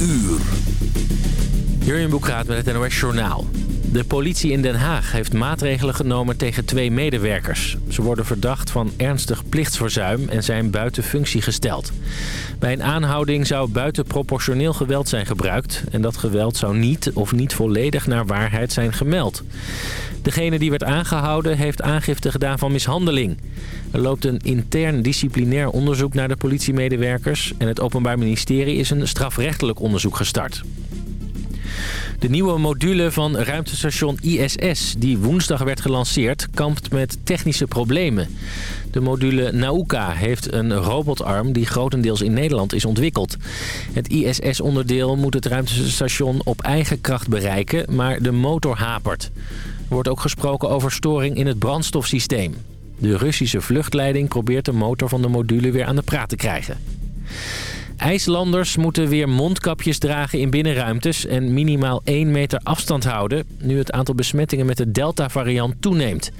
uur. Jurjen Boekraat met het NOS Journaal. De politie in Den Haag heeft maatregelen genomen tegen twee medewerkers. Ze worden verdacht van ernstig plichtsverzuim en zijn buiten functie gesteld. Bij een aanhouding zou buitenproportioneel geweld zijn gebruikt... en dat geweld zou niet of niet volledig naar waarheid zijn gemeld. Degene die werd aangehouden heeft aangifte gedaan van mishandeling. Er loopt een intern disciplinair onderzoek naar de politiemedewerkers... en het Openbaar Ministerie is een strafrechtelijk onderzoek gestart. De nieuwe module van ruimtestation ISS, die woensdag werd gelanceerd, kampt met technische problemen. De module Nauka heeft een robotarm die grotendeels in Nederland is ontwikkeld. Het ISS-onderdeel moet het ruimtestation op eigen kracht bereiken, maar de motor hapert. Er wordt ook gesproken over storing in het brandstofsysteem. De Russische vluchtleiding probeert de motor van de module weer aan de praat te krijgen. IJslanders moeten weer mondkapjes dragen in binnenruimtes en minimaal 1 meter afstand houden... nu het aantal besmettingen met de Delta-variant toeneemt.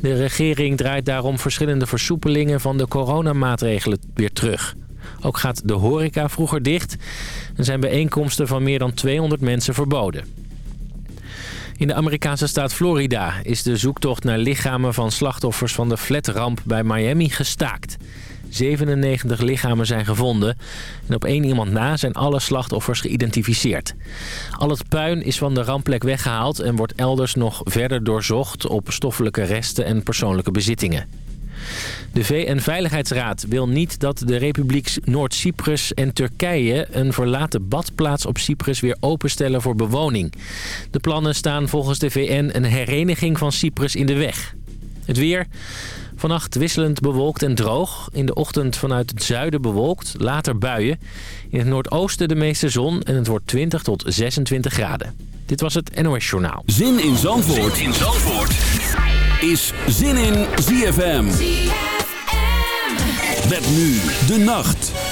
De regering draait daarom verschillende versoepelingen van de coronamaatregelen weer terug. Ook gaat de horeca vroeger dicht en zijn bijeenkomsten van meer dan 200 mensen verboden. In de Amerikaanse staat Florida is de zoektocht naar lichamen van slachtoffers van de flatramp bij Miami gestaakt. 97 lichamen zijn gevonden. En op één iemand na zijn alle slachtoffers geïdentificeerd. Al het puin is van de rampplek weggehaald en wordt elders nog verder doorzocht op stoffelijke resten en persoonlijke bezittingen. De VN-veiligheidsraad wil niet dat de Republiek Noord-Cyprus en Turkije... een verlaten badplaats op Cyprus weer openstellen voor bewoning. De plannen staan volgens de VN een hereniging van Cyprus in de weg. Het weer... Vannacht wisselend bewolkt en droog. In de ochtend vanuit het zuiden bewolkt, later buien. In het noordoosten de meeste zon en het wordt 20 tot 26 graden. Dit was het NOS Journaal. Zin in Zandvoort, zin in Zandvoort. is Zin in ZFM. ZFM. Met nu de nacht.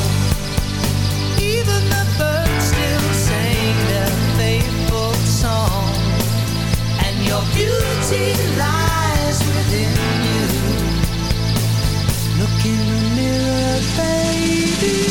Baby.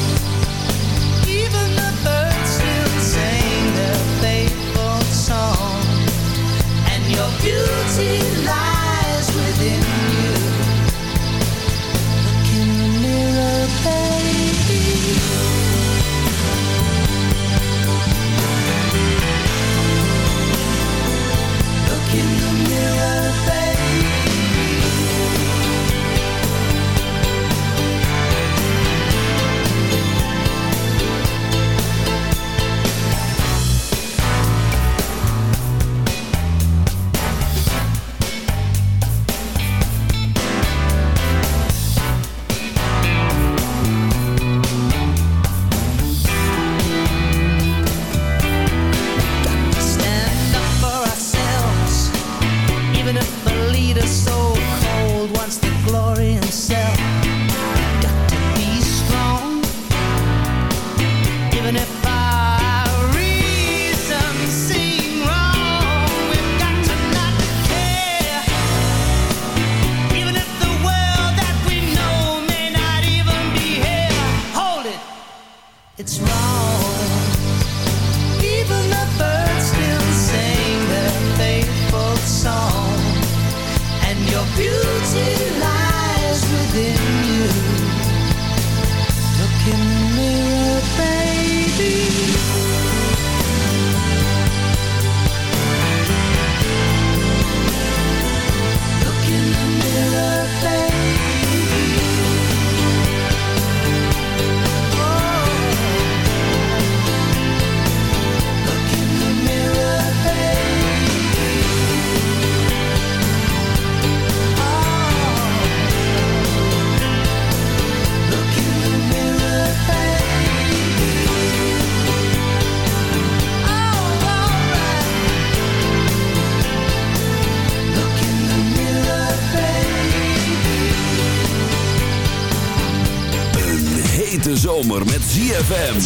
zomer met ZFM.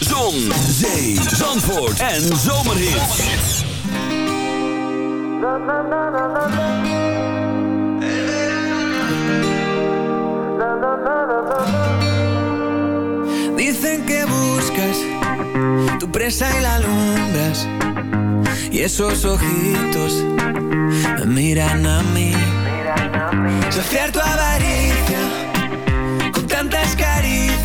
Zon, zee, zandvoort en zomerhit. Dicen que buscas tu presa y la alumbras. Y esos ojitos me miran a mí. Saciar tu avaricia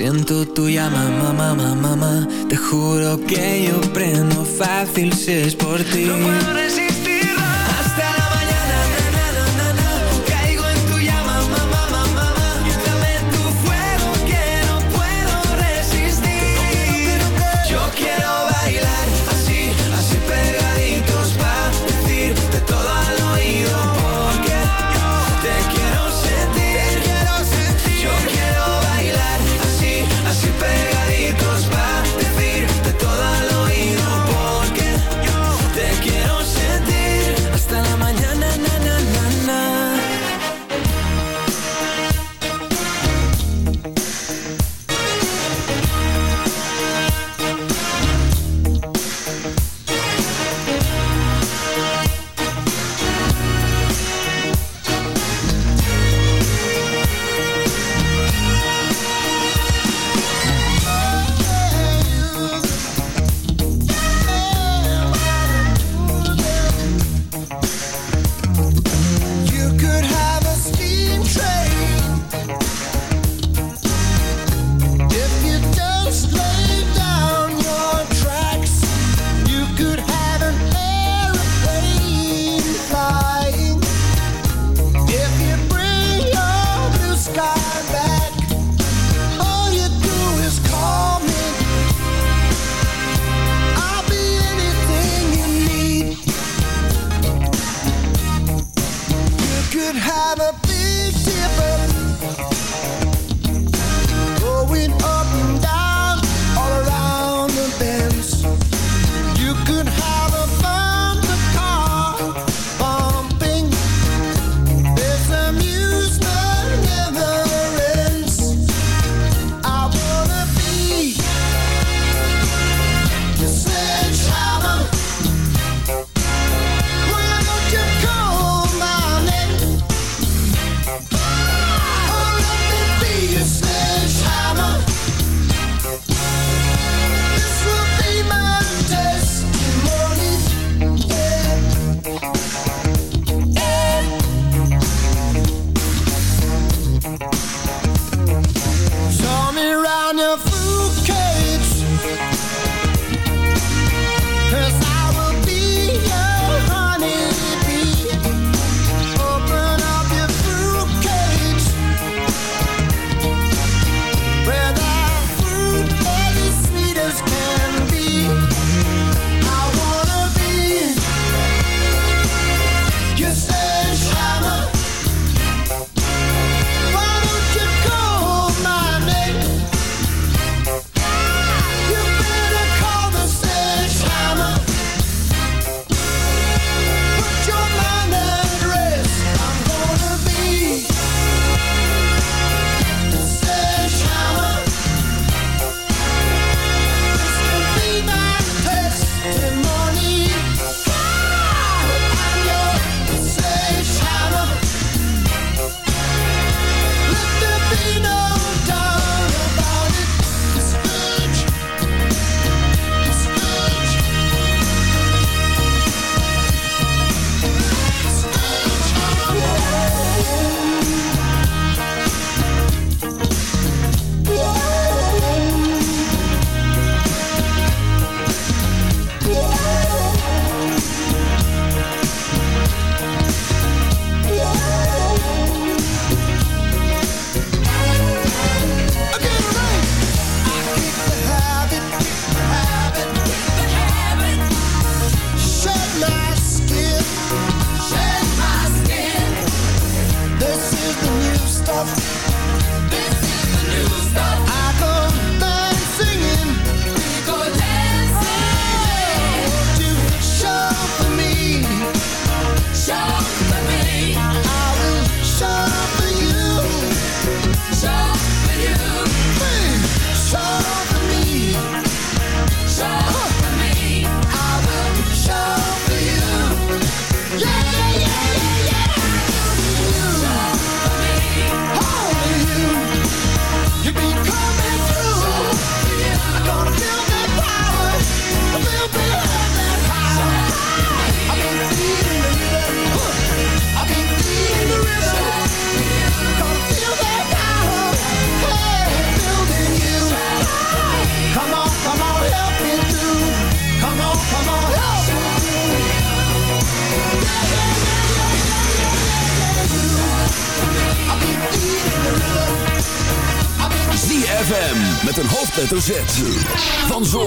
siento tuya, mamá, mamá, mamá. Te juro que yo prendo fácil si es por ti.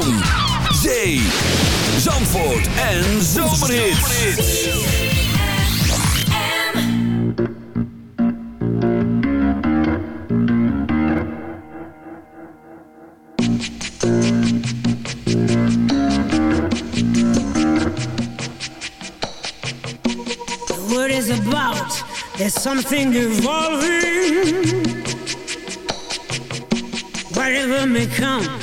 Zon, zee, Zandvoort en Zomerhits. About? There's something evolving Whatever may come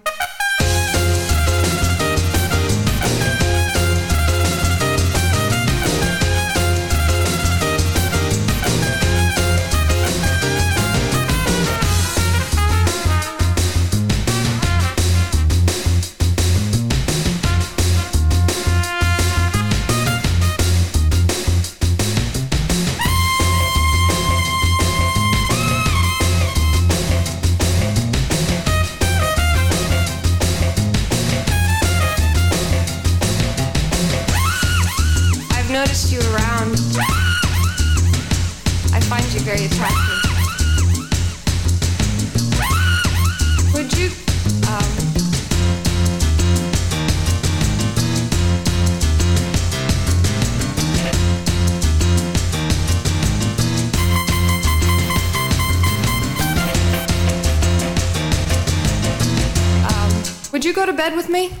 bed with me?